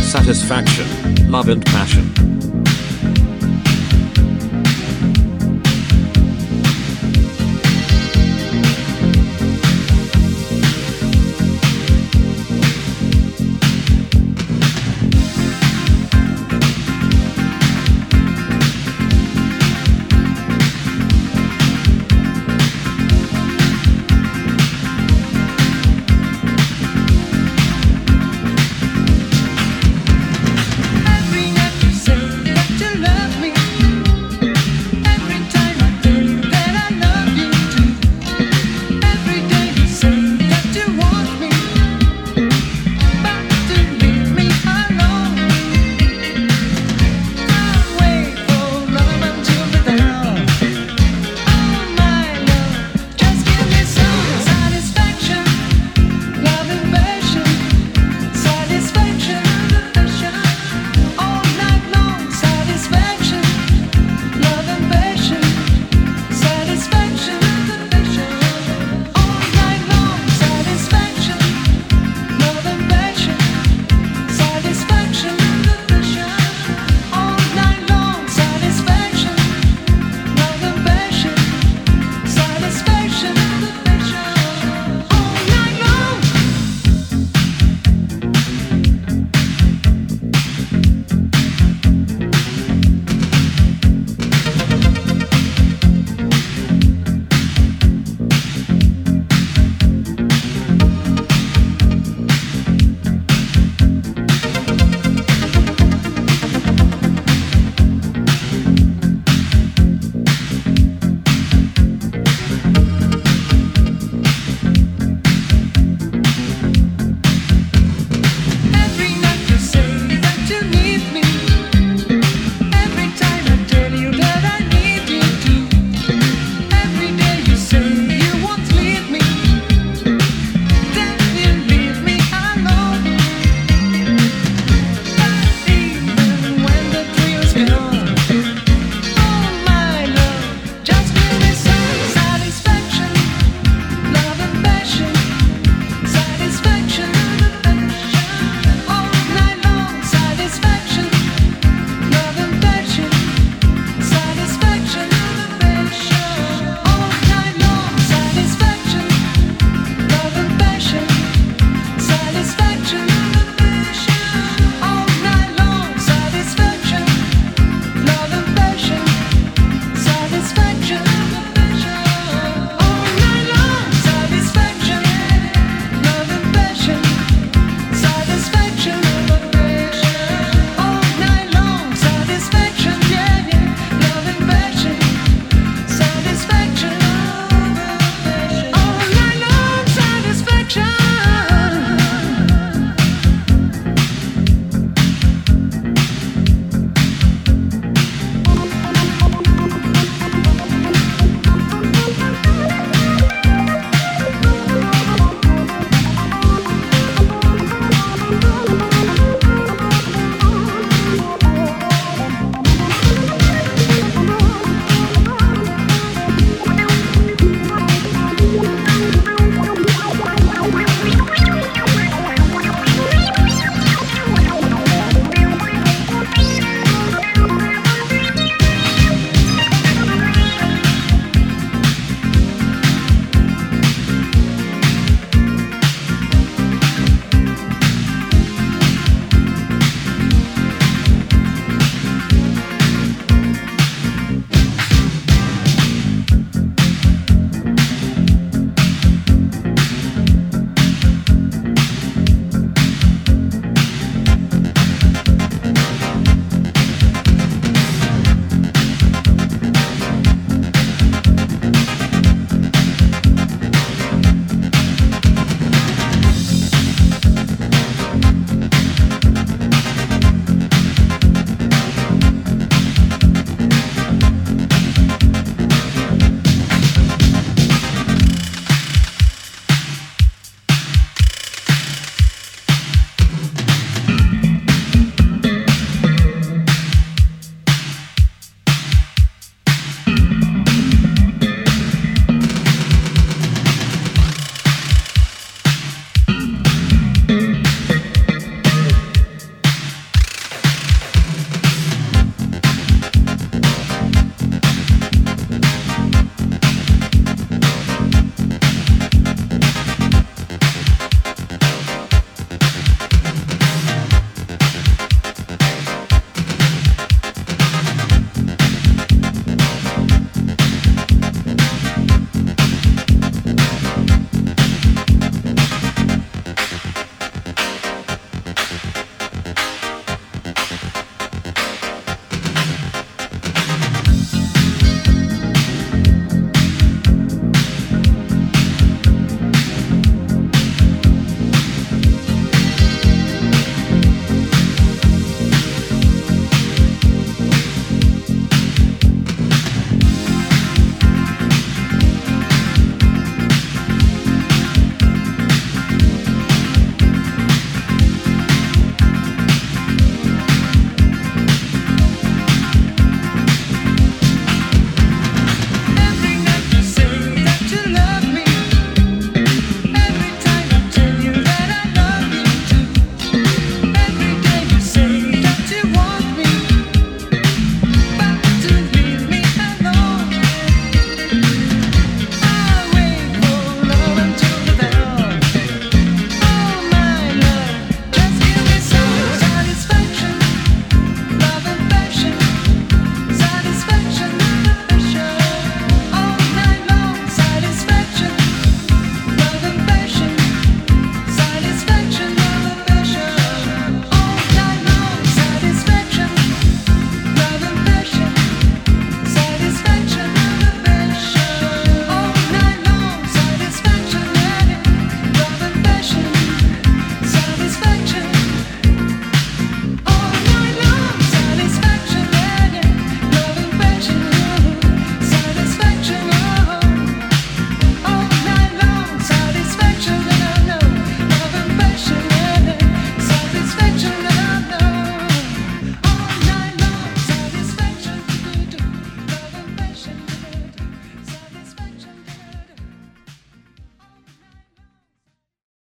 Satisfaction, Love and Passion.